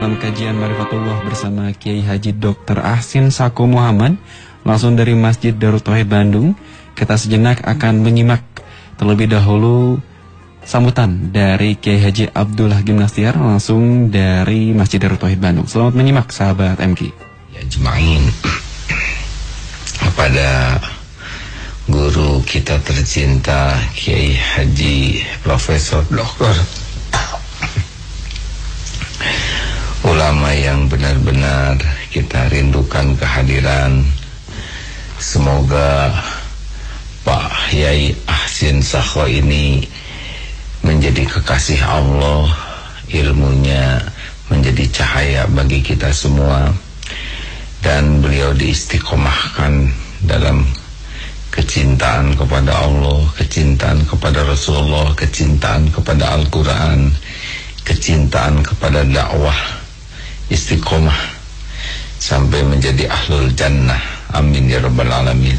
Dalam kajian Marifatullah bersama Kiai Haji Dr. Ahsin Sako Muhammad Langsung dari Masjid Darut Tauhid Bandung Kita sejenak akan menyimak terlebih dahulu Sambutan dari Kiai Haji Abdullah Gimnastiar Langsung dari Masjid Darut Tauhid Bandung Selamat menyimak sahabat MK Ya jemain Kepada guru kita tercinta Kiai Haji Profesor Doktor ulama yang benar-benar kita rindukan kehadiran. Semoga Pak Yai Ahsin Sakho ini menjadi kekasih Allah, ilmunya menjadi cahaya bagi kita semua dan beliau diistiqomahkan dalam kecintaan kepada Allah, kecintaan kepada Rasulullah, kecintaan kepada Al-Quran, kecintaan kepada dakwah istiqomah sampai menjadi ahlul jannah. Amin ya rabbal alamin.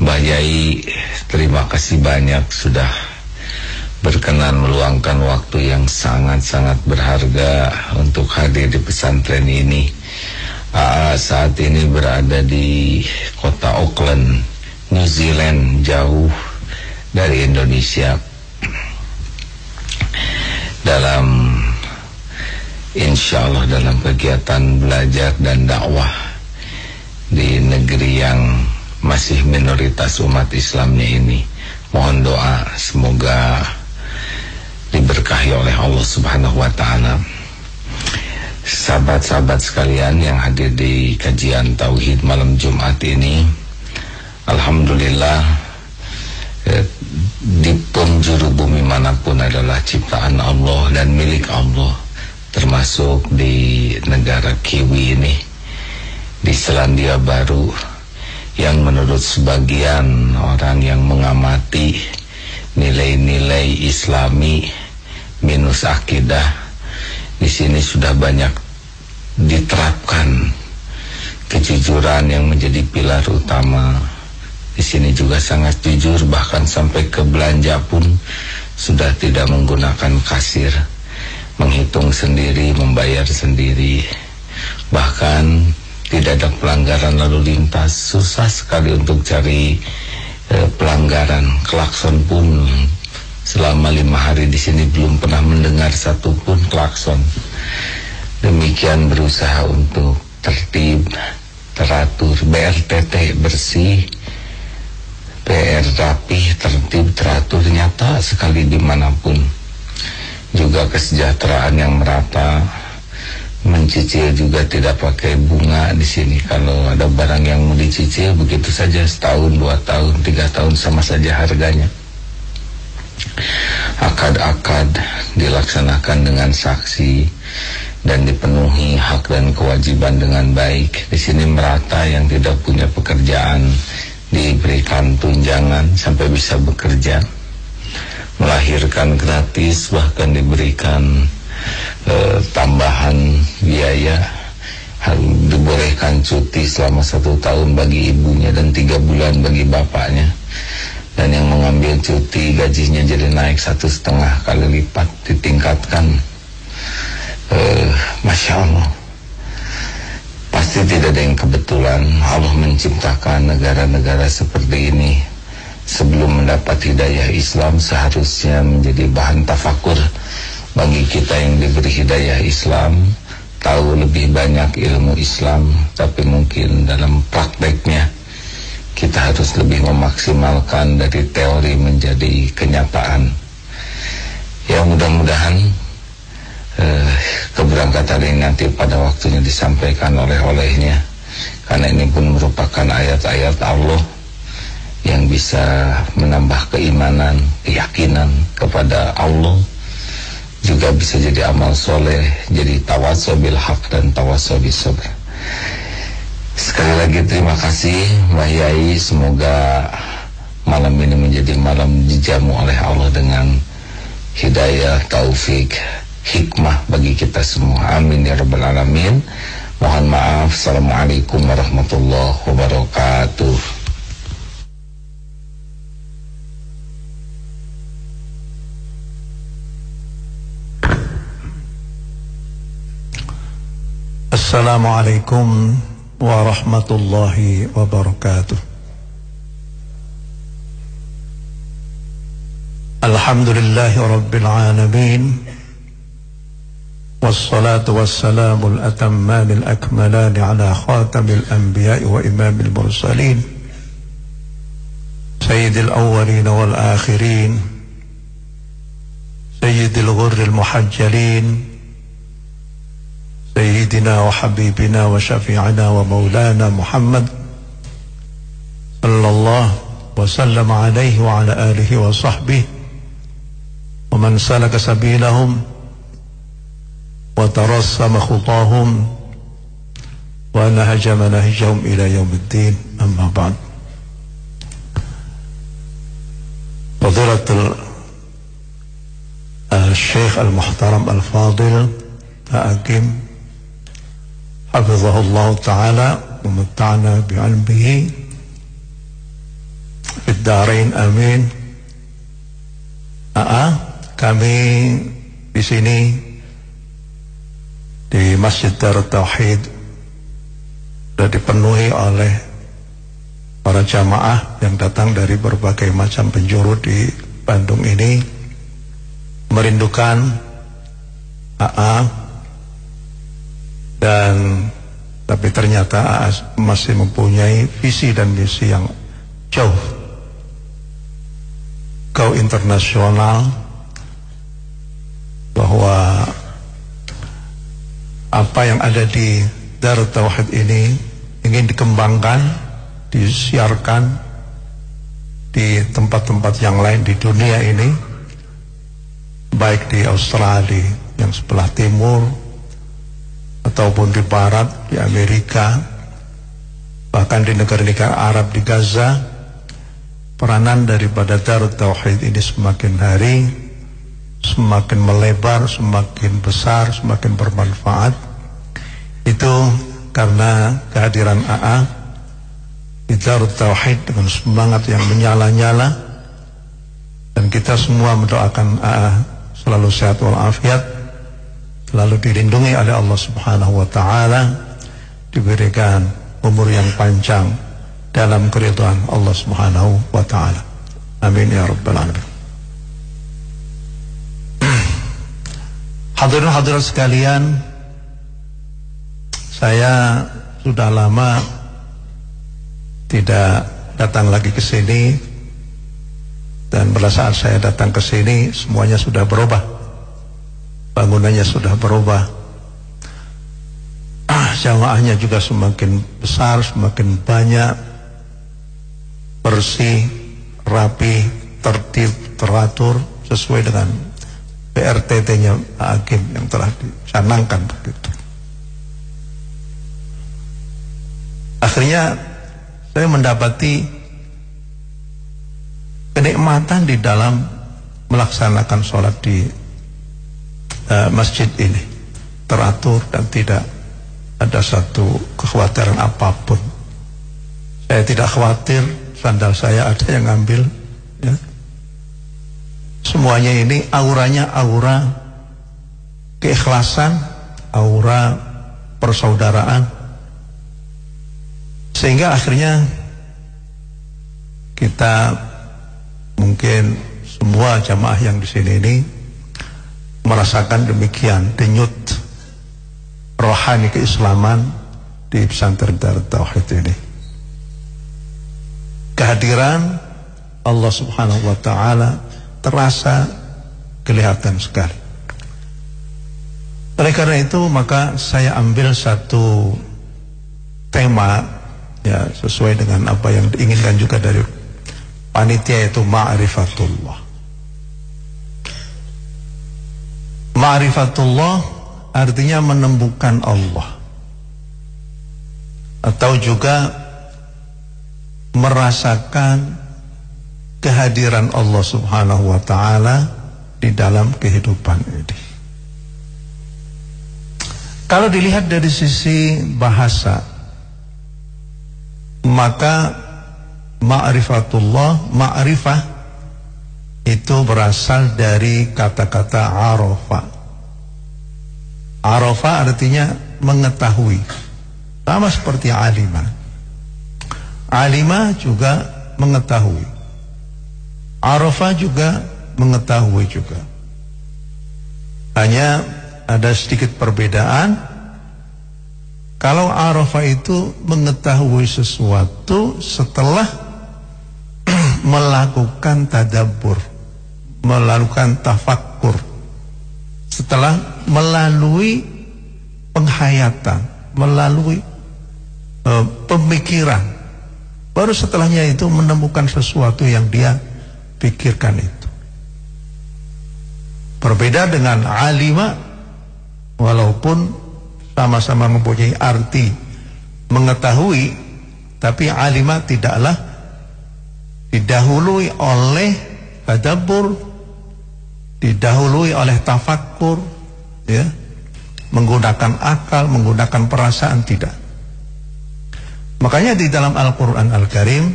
Mbah Yai terima kasih banyak sudah berkenan meluangkan waktu yang sangat-sangat berharga untuk hadir di pesantren ini. Aa saat ini berada di kota Auckland, New Zealand jauh dari Indonesia. Dalam insya Allah dalam kegiatan belajar dan dakwah di negeri yang masih minoritas umat Islamnya ini. Mohon doa semoga diberkahi oleh Allah Subhanahu wa taala. Sahabat-sahabat sekalian yang hadir di kajian tauhid malam Jumat ini, alhamdulillah eh, di penjuru bumi mana pun adalah ciptaan Allah dan milik Allah termasuk di negara Kiwi ini di Selandia Baru yang menurut sebagian orang yang mengamati nilai-nilai Islami minus akidah di sini sudah banyak diterapkan kejujuran yang menjadi pilar utama. Di sini juga sangat jujur bahkan sampai ke belanja pun sudah tidak menggunakan kasir menghitung sendiri, membayar sendiri. Bahkan tidak ada pelanggaran lalu lintas, susah sekali untuk cari eh, pelanggaran. Klakson pun selama lima hari di sini belum pernah mendengar satupun klakson. Demikian berusaha untuk tertib, teratur, BRTT bersih, PR rapih, tertib, teratur, nyata sekali di mana pun juga kesejahteraan yang merata. Mencicil juga tidak pakai bunga di sini. Kalau ada barang yang mau dicicil begitu saja. Setahun dua tahun tiga tahun sama saja harganya. Akad-akad dilaksanakan dengan saksi dan dipenuhi hak dan kewajiban dengan baik. Di sini merata yang tidak punya pekerjaan. Diberikan tunjangan sampai bisa bekerja melahirkan gratis bahkan diberikan uh, tambahan biaya. Dibolehkan cuti selama satu tahun bagi ibunya dan tiga bulan bagi bapaknya. Dan yang mengambil cuti gajinya jadi naik satu setengah kali lipat ditingkatkan. Uh, masya Allah. Pasti tidak ada yang kebetulan. Allah menciptakan negara-negara seperti ini sebelum mendapat hidayah Islam seharusnya menjadi bahan tafakur bagi kita yang diberi hidayah Islam. Tahu lebih banyak ilmu Islam tapi mungkin dalam prakteknya kita harus lebih memaksimalkan dari teori menjadi kenyataan. Ya mudah-mudahan eh, keberangkatan ini nanti pada waktunya disampaikan oleh-olehnya. Karena ini pun merupakan ayat-ayat Allah yang bisa menambah keimanan, keyakinan kepada Allah juga bisa jadi amal soleh, jadi tawasobil hak dan tawasobil sabr. Sekali lagi terima kasih Mbak Yai, semoga malam ini menjadi malam dijamu oleh Allah dengan hidayah, taufik, hikmah bagi kita semua. Amin ya rabbal alamin. Mohon maaf. Assalamualaikum warahmatullahi wabarakatuh. السلام عليكم ورحمة الله وبركاته. الحمد لله رب العالمين والصلاة والسلام الأتمان الأكملان على خاتم الأنبياء وإمام المرسلين سيد الأولين والآخرين سيد الغر المحجلين سيدنا وحبيبنا وشفيعنا ومولانا محمد صلى الله وسلم عليه وعلى آله وصحبه ومن سلك سبيلهم وترسم خطاهم ونهج منهجهم إلى يوم الدين. أما بعد. فضيلة الشيخ المحترم الفاضل أقيم حفظه الله تعالى ومتعنا بعلمه في الدارين amin Aa, kami di sini di Masjid Darut Tauhid sudah dipenuhi oleh para jamaah yang datang dari berbagai macam penjuru di Bandung ini merindukan AA dan tapi ternyata AA masih mempunyai visi dan misi yang jauh. Go internasional bahwa apa yang ada di Darut Tauhid ini ingin dikembangkan, disiarkan di tempat-tempat yang lain di dunia ini baik di Australia yang sebelah timur ataupun di barat di Amerika bahkan di negara-negara Arab di Gaza peranan daripada Darut Tauhid ini semakin hari semakin melebar, semakin besar, semakin bermanfaat. Itu karena kehadiran AA di Darut Tauhid dengan semangat yang menyala-nyala. Dan kita semua mendoakan AA selalu sehat walafiat selalu dilindungi oleh Allah Subhanahu wa taala diberikan umur yang panjang dalam keridhaan Allah Subhanahu wa taala. Amin ya rabbal alamin. Hadirin hadirat sekalian, saya sudah lama tidak datang lagi ke sini dan pada saat saya datang ke sini semuanya sudah berubah. Bangunannya sudah berubah. Ah, jamaahnya juga semakin besar, semakin banyak, bersih, rapi, tertib, teratur sesuai dengan PRTT-nya Pak Hakim yang telah dicanangkan begitu. Akhirnya saya mendapati kenikmatan di dalam melaksanakan sholat di uh, masjid ini teratur dan tidak ada satu kekhawatiran apa pun. Saya tidak khawatir sandal saya ada yang ngambil. Ya. Semuanya ini auranya aura keikhlasan, aura persaudaraan. Sehingga akhirnya kita mungkin semua jamaah yang di sini ini merasakan demikian denyut rohani keislaman di pesantren Darut Tauhid ini. Kehadiran Allah Subhanahu wa taala terasa kelihatan sekali. Oleh karena itu maka saya ambil satu tema ya sesuai dengan apa yang diinginkan juga dari panitia yaitu ma'rifatullah. Ma'rifatullah artinya menemukan Allah. Atau juga merasakan kehadiran Allah Subhanahu wa taala di dalam kehidupan ini. Kalau dilihat dari sisi bahasa maka ma'rifatullah, ma'rifah itu berasal dari kata-kata arafa. Arafah artinya mengetahui. Sama seperti alima. Alima juga mengetahui. Arafah juga mengetahui juga. Hanya ada sedikit perbedaan. Kalau Arafah itu mengetahui sesuatu setelah melakukan tadabbur, melakukan tafakkur, setelah melalui penghayatan, melalui uh, pemikiran, baru setelahnya itu menemukan sesuatu yang dia pikirkan itu. Berbeda dengan alima, walaupun sama-sama mempunyai arti mengetahui, tapi alima tidaklah didahului oleh tadabbur didahului oleh tafakkur ya menggunakan akal menggunakan perasaan tidak. Makanya di dalam Al-Qur'an Al-Karim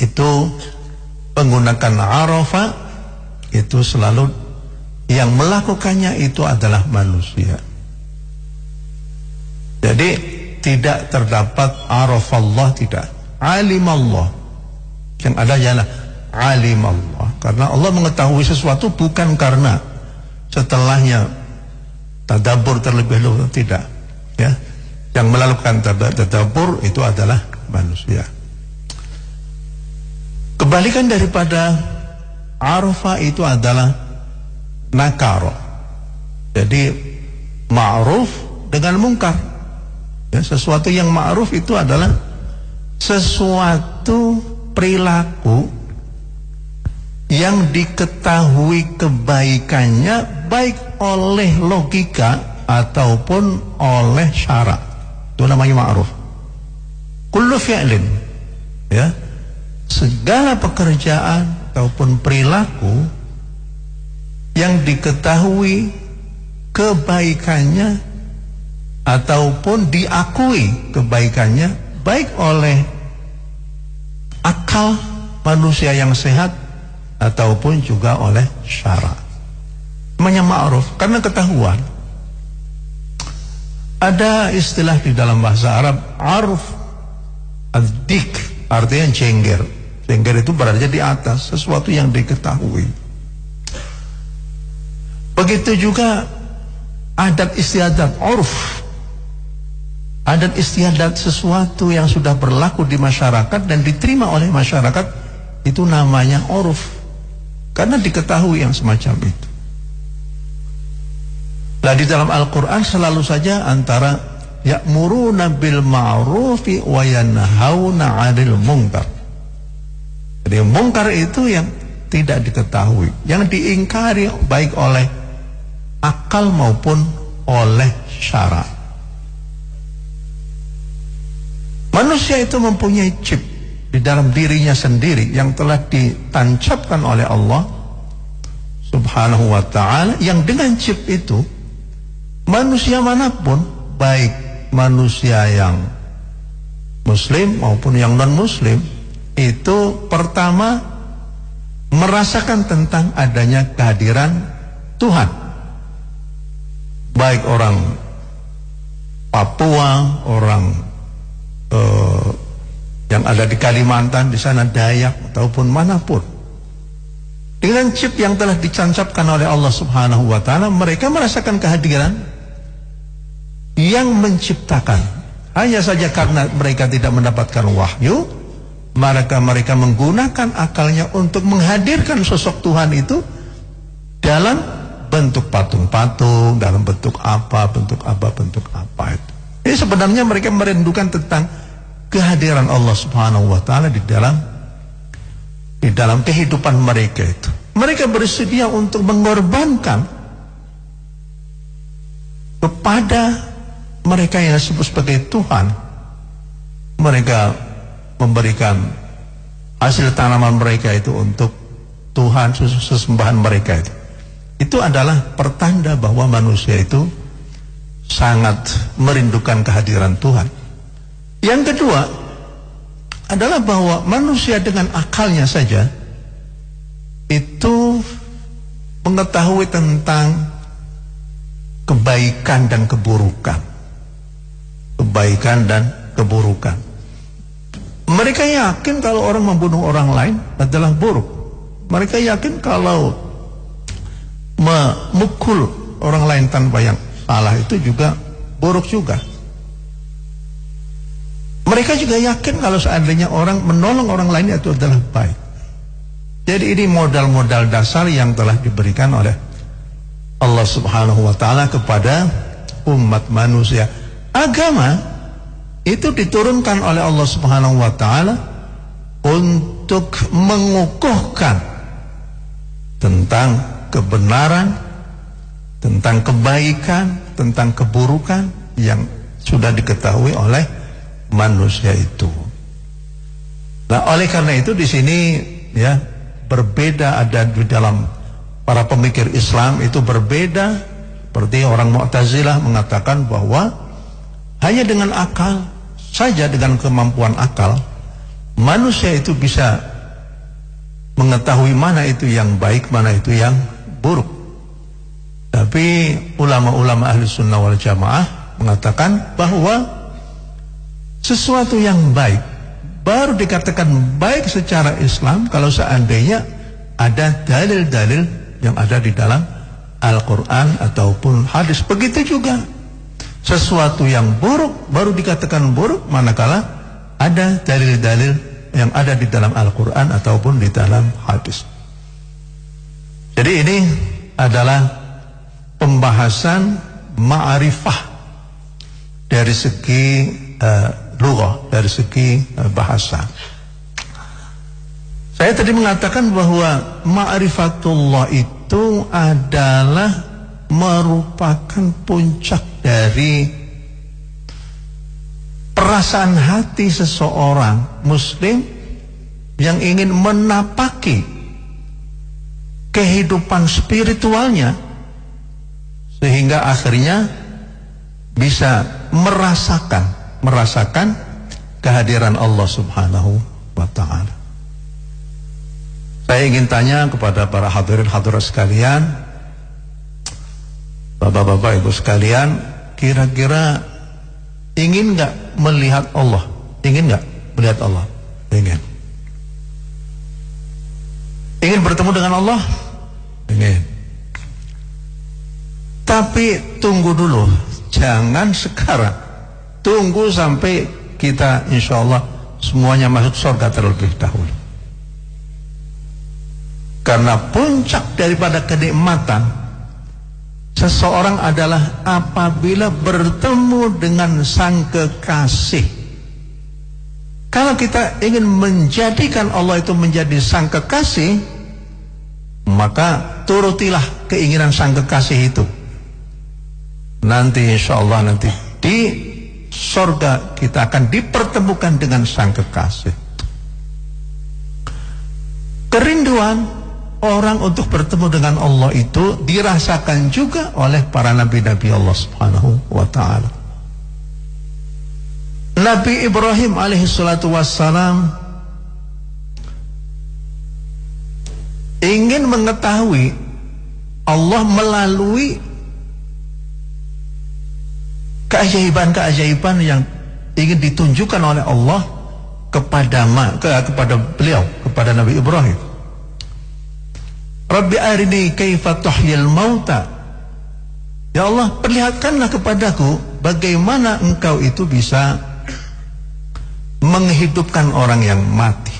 itu menggunakan arafah itu selalu yang melakukannya itu adalah manusia. Jadi tidak terdapat arafallah tidak. Alimallah yang ada ialah alim Allah. Karena Allah mengetahui sesuatu bukan karena setelahnya tadabur terlebih dahulu tidak. Ya. Yang melakukan tadabur itu adalah manusia. Kebalikan daripada arfa itu adalah nakaro. Jadi ma'ruf dengan mungkar. Ya, sesuatu yang ma'ruf itu adalah sesuatu perilaku yang diketahui kebaikannya baik oleh logika ataupun oleh syarak. Itu namanya ma'ruf. Kullu fi'lin ya. Segala pekerjaan ataupun perilaku yang diketahui kebaikannya ataupun diakui kebaikannya baik oleh akal manusia yang sehat ataupun juga oleh syara. Namanya ma'ruf karena ketahuan. Ada istilah di dalam bahasa Arab aruf adik artinya jengger. Jengger itu berada di atas sesuatu yang diketahui. Begitu juga adat istiadat urf adat istiadat sesuatu yang sudah berlaku di masyarakat dan diterima oleh masyarakat itu namanya oruf karena diketahui yang semacam itu. Nah di dalam Al-Quran selalu saja antara ya'muruna bil ma'rufi wa yanhauna 'anil munkar. Jadi mungkar itu yang tidak diketahui, yang diingkari baik oleh akal maupun oleh syarat. Manusia itu mempunyai chip di dalam dirinya sendiri yang telah ditancapkan oleh Allah Subhanahu wa taala yang dengan chip itu manusia mana pun baik manusia yang muslim maupun yang non muslim itu pertama merasakan tentang adanya kehadiran Tuhan. Baik orang Papua, orang uh, yang ada di Kalimantan, di sana Dayak ataupun mana pun. Dengan chip yang telah dicancapkan oleh Allah Subhanahu wa taala, mereka merasakan kehadiran yang menciptakan. Hanya saja karena mereka tidak mendapatkan wahyu, maka mereka menggunakan akalnya untuk menghadirkan sosok Tuhan itu dalam bentuk patung-patung, dalam bentuk apa, bentuk apa, bentuk apa itu. Ini sebenarnya mereka merindukan tentang kehadiran Allah Subhanahu wa taala di dalam di dalam kehidupan mereka itu. Mereka bersedia untuk mengorbankan kepada mereka yang disebut sebagai Tuhan. Mereka memberikan hasil tanaman mereka itu untuk Tuhan sesembahan mereka itu. Itu adalah pertanda bahwa manusia itu sangat merindukan kehadiran Tuhan. Yang kedua adalah bahwa manusia dengan akalnya saja itu mengetahui tentang kebaikan dan keburukan. Kebaikan dan keburukan. Mereka yakin kalau orang membunuh orang lain adalah buruk. Mereka yakin kalau memukul orang lain tanpa yang salah itu juga buruk juga. Mereka juga yakin kalau seandainya orang menolong orang lain itu adalah baik. Jadi ini modal-modal dasar yang telah diberikan oleh Allah Subhanahu wa taala kepada umat manusia. Agama itu diturunkan oleh Allah Subhanahu wa taala untuk mengukuhkan tentang kebenaran, tentang kebaikan, tentang keburukan yang sudah diketahui oleh manusia itu. Nah, oleh karena itu di sini ya berbeda ada di dalam para pemikir Islam itu berbeda seperti orang Mu'tazilah mengatakan bahwa hanya dengan akal saja dengan kemampuan akal manusia itu bisa mengetahui mana itu yang baik, mana itu yang buruk. Tapi ulama-ulama ahli sunnah wal jamaah mengatakan bahwa sesuatu yang baik baru dikatakan baik secara Islam kalau seandainya ada dalil-dalil yang ada di dalam Al-Quran ataupun hadis. Begitu juga sesuatu yang buruk baru dikatakan buruk manakala ada dalil-dalil yang ada di dalam Al-Quran ataupun di dalam hadis. Jadi ini adalah pembahasan ma'rifah dari segi uh, lughah, dari segi eh, bahasa. Saya tadi mengatakan bahwa ma'rifatullah itu adalah merupakan puncak dari perasaan hati seseorang muslim yang ingin menapaki kehidupan spiritualnya sehingga akhirnya bisa merasakan merasakan kehadiran Allah Subhanahu wa taala. Saya ingin tanya kepada para hadirin hadirat sekalian, Bapak-bapak Ibu sekalian, kira-kira ingin nggak melihat Allah? Ingin nggak melihat Allah? Ingin. Ingin bertemu dengan Allah? Ingin. Tapi tunggu dulu, jangan sekarang. Tunggu sampai kita insya Allah semuanya masuk surga terlebih dahulu. Karena puncak daripada kenikmatan seseorang adalah apabila bertemu dengan sang kekasih. Kalau kita ingin menjadikan Allah itu menjadi sang kekasih, maka turutilah keinginan sang kekasih itu. Nanti insya Allah nanti di sorga kita akan dipertemukan dengan sang kekasih. Kerinduan orang untuk bertemu dengan Allah itu dirasakan juga oleh para nabi-nabi Allah Subhanahu wa taala. Nabi Ibrahim alaihi salatu wassalam ingin mengetahui Allah melalui keajaiban-keajaiban yang ingin ditunjukkan oleh Allah kepada ke, kepada beliau, kepada Nabi Ibrahim. Rabbi arini kaifa tuhyil mauta. Ya Allah, perlihatkanlah kepadaku bagaimana engkau itu bisa menghidupkan orang yang mati.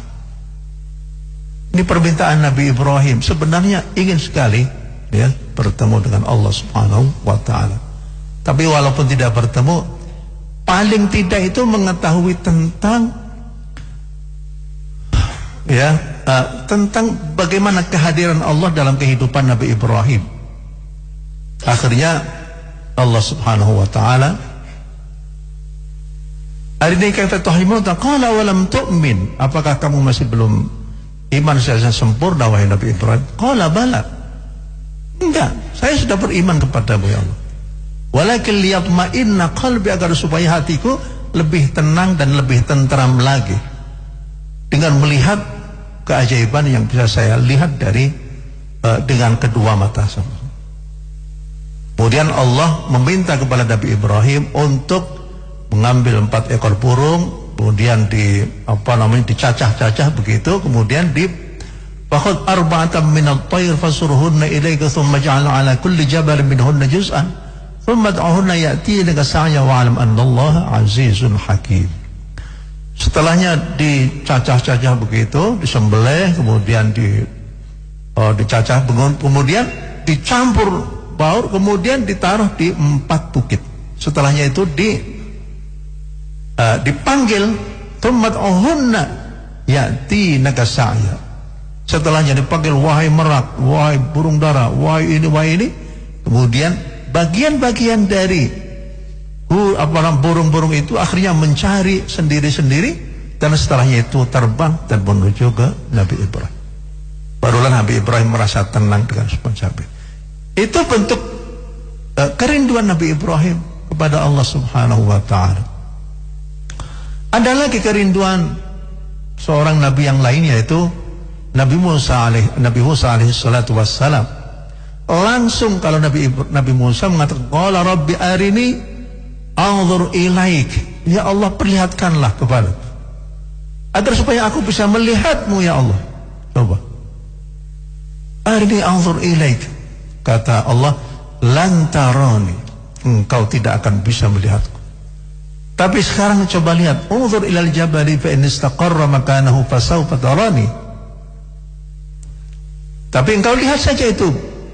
Ini permintaan Nabi Ibrahim sebenarnya ingin sekali ya bertemu dengan Allah Subhanahu wa taala. Tapi walaupun tidak bertemu, paling tidak itu mengetahui tentang ya uh, tentang bagaimana kehadiran Allah dalam kehidupan Nabi Ibrahim. Akhirnya Allah Subhanahu wa taala Arini kata tuhimu qala wa lam tu'min. Apakah kamu masih belum iman secara sempurna wahai Nabi Ibrahim? Qala bala. Enggak, saya sudah beriman kepadamu ya Allah. Walakin liyatma'inna qalbi agar supaya hatiku lebih tenang dan lebih tentram lagi. Dengan melihat keajaiban yang bisa saya lihat dari uh, dengan kedua mata saya. Kemudian Allah meminta kepada Nabi Ibrahim untuk mengambil empat ekor burung, kemudian di apa namanya dicacah-cacah begitu, kemudian di Fakhud arba'atan min at-tayr fasurhunna ilayka thumma ja'al 'ala kulli jabalin minhunna juz'an thumma ad'uhunna ya'tinaka sa'ya anna Allah 'azizun hakim. Setelahnya dicacah-cacah begitu, disembelih, kemudian di oh, dicacah kemudian dicampur baur kemudian ditaruh di empat bukit. Setelahnya itu di uh, dipanggil tumat ohunna yati nagasaya. Setelahnya dipanggil wahai merak, wahai burung dara, wahai ini, wahai ini. Kemudian bagian-bagian dari burung-burung itu akhirnya mencari sendiri-sendiri dan setelahnya itu terbang dan menuju ke Nabi Ibrahim. Barulah Nabi Ibrahim merasa tenang dengan semacam itu. Itu bentuk uh, kerinduan Nabi Ibrahim kepada Allah Subhanahu wa taala. Ada lagi kerinduan seorang nabi yang lain yaitu Nabi Musa alaih Nabi Musa alaihi wassalam. Langsung kalau Nabi Nabi Musa mengatakan qala rabbi arini anzur ilaik. Ya Allah perlihatkanlah kepada agar supaya aku bisa melihatmu ya Allah. Coba. Arini anzur ilaik. Kata Allah, lantaroni. Engkau tidak akan bisa melihatku. Tapi sekarang coba lihat, unzur ilal jabali fa in istaqarra makanahu fasawfa tarani. Tapi engkau lihat saja itu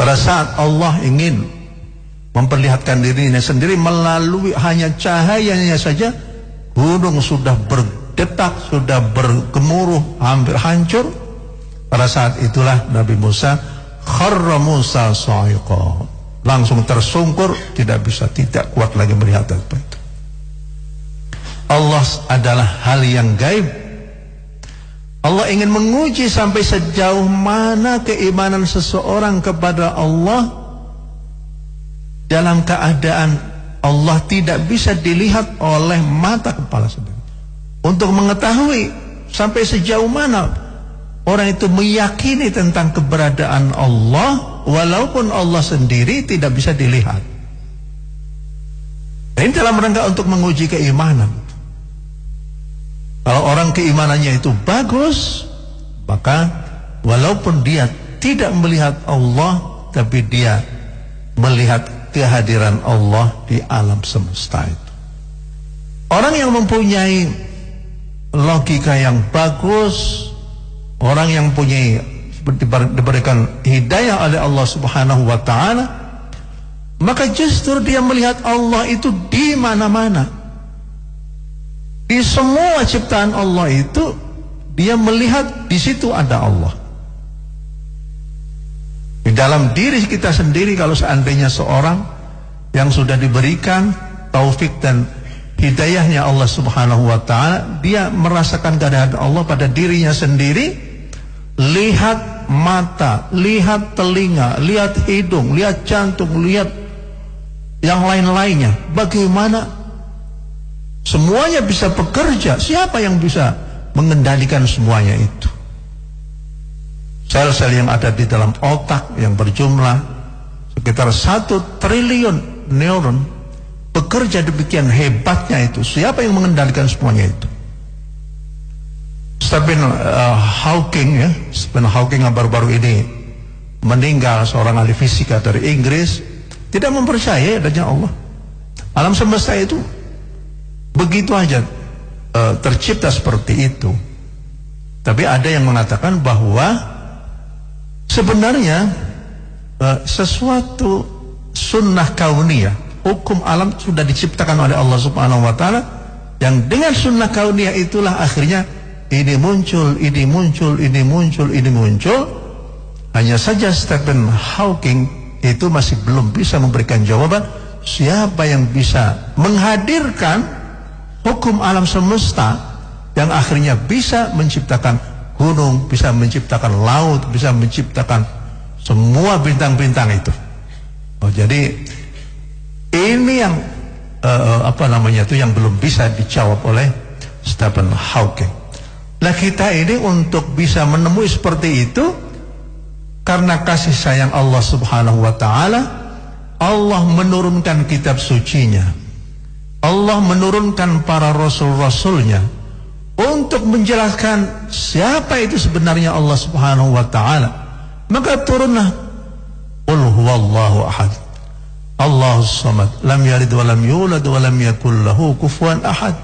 Pada saat Allah ingin memperlihatkan dirinya sendiri melalui hanya cahayanya saja gunung sudah berdetak, sudah bergemuruh, hampir hancur pada saat itulah Nabi Musa kharra Musa sa'iqa. Langsung tersungkur, tidak bisa tidak kuat lagi melihat apa itu. Allah adalah hal yang gaib. Allah ingin menguji sampai sejauh mana keimanan seseorang kepada Allah dalam keadaan Allah tidak bisa dilihat oleh mata kepala sendiri. Untuk mengetahui sampai sejauh mana Orang itu meyakini tentang keberadaan Allah walaupun Allah sendiri tidak bisa dilihat. Ini dalam rangka untuk menguji keimanan. Kalau orang keimanannya itu bagus, maka walaupun dia tidak melihat Allah, tapi dia melihat kehadiran Allah di alam semesta itu. Orang yang mempunyai logika yang bagus, Orang yang punya diberikan hidayah oleh Allah Subhanahu wa taala maka justru dia melihat Allah itu di mana-mana. Di semua ciptaan Allah itu dia melihat di situ ada Allah. Di dalam diri kita sendiri kalau seandainya seorang yang sudah diberikan taufik dan hidayahnya Allah Subhanahu wa taala, dia merasakan keadaan Allah pada dirinya sendiri lihat mata, lihat telinga, lihat hidung, lihat jantung, lihat yang lain-lainnya. Bagaimana semuanya bisa bekerja? Siapa yang bisa mengendalikan semuanya itu? Sel-sel yang ada di dalam otak yang berjumlah sekitar satu triliun neuron bekerja demikian hebatnya itu. Siapa yang mengendalikan semuanya itu? Stephen uh, Hawking ya, Stephen Hawking yang baru-baru ini meninggal seorang ahli fisika dari Inggris tidak mempercayai adanya Allah. Alam semesta itu begitu aja uh, tercipta seperti itu. Tapi ada yang mengatakan bahwa sebenarnya uh, sesuatu sunnah kauniyah, hukum alam sudah diciptakan oleh Allah Subhanahu wa taala yang dengan sunnah kauniyah itulah akhirnya ini muncul, ini muncul, ini muncul, ini muncul. Hanya saja Stephen Hawking itu masih belum bisa memberikan jawaban siapa yang bisa menghadirkan hukum alam semesta yang akhirnya bisa menciptakan gunung, bisa menciptakan laut, bisa menciptakan semua bintang-bintang itu. Oh, jadi ini yang uh, apa namanya itu yang belum bisa dijawab oleh Stephen Hawking. Nah kita ini untuk bisa menemui seperti itu karena kasih sayang Allah Subhanahu wa taala Allah menurunkan kitab sucinya Allah menurunkan para rasul-rasulnya untuk menjelaskan siapa itu sebenarnya Allah Subhanahu wa taala. Maka turunlah Qul huwallahu ahad. Allahus samad, lam yalid wa lam yulad wa lam yakul lahu kufuwan ahad.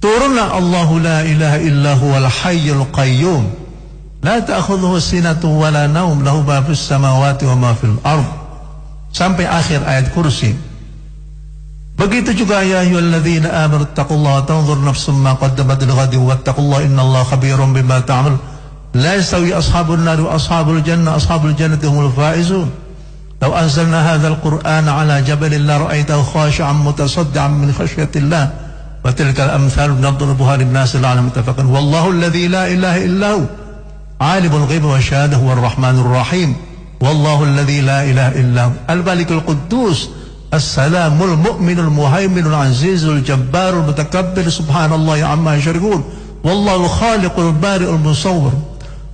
Turunlah Allahu la ilaha illa huwal hayyul qayyum. La ta'khudhuhu sinatu wa la naum lahu ma fis samawati wa ma fil ard. Sampai akhir ayat kursi. Begitu juga ya ayyuhalladzina amanu taqullaha tanzur nafsum ma qaddamat lighadin wattaqullaha innallaha khabirum bima ta'mal. La yastawi ashabun nar wa ashabul jannah ashabul jannati humul faizun. لو أنزلنا هذا القرآن على جبل لرأيته خاشعا متصدعا من خشية الله وتلك الأمثال نضربها للناس لعلهم يتفقون والله الذي لا إله إلا هو عالم الغيب والشهادة هو الرحمن الرحيم والله الذي لا إله إلا هو الملك القدوس Assalamul mu'minul muhaiminul azizul jabbarul mutakabbir subhanallah ya amma syarikun Wallahu khaliqul bari'ul musawwir.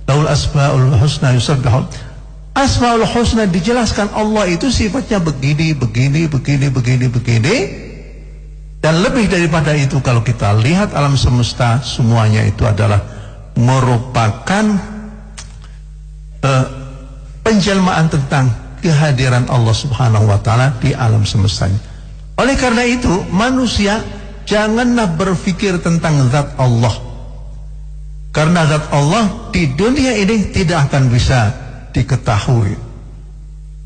Laul asmaul husna yusabbihun. Asmaul husna dijelaskan Allah itu sifatnya begini, begini, begini, begini, begini. Dan lebih daripada itu kalau kita lihat alam semesta semuanya itu adalah merupakan uh, penjelmaan tentang kehadiran Allah Subhanahu wa taala di alam semestanya. Oleh karena itu, manusia janganlah berpikir tentang zat Allah. Karena zat Allah di dunia ini tidak akan bisa diketahui.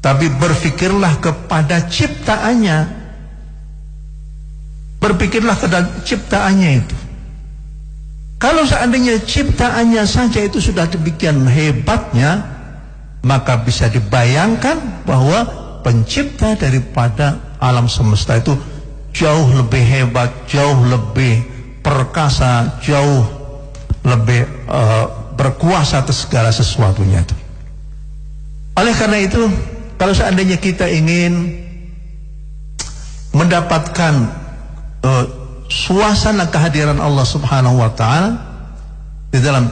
Tapi berfikirlah kepada ciptaannya. Berpikirlah kepada ciptaannya itu. Kalau seandainya ciptaannya saja itu sudah demikian hebatnya, maka bisa dibayangkan bahwa pencipta daripada alam semesta itu jauh lebih hebat, jauh lebih perkasa, jauh lebih uh, berkuasa atas segala sesuatunya itu. Oleh karena itu, kalau seandainya kita ingin mendapatkan uh, suasana kehadiran Allah Subhanahu wa taala di dalam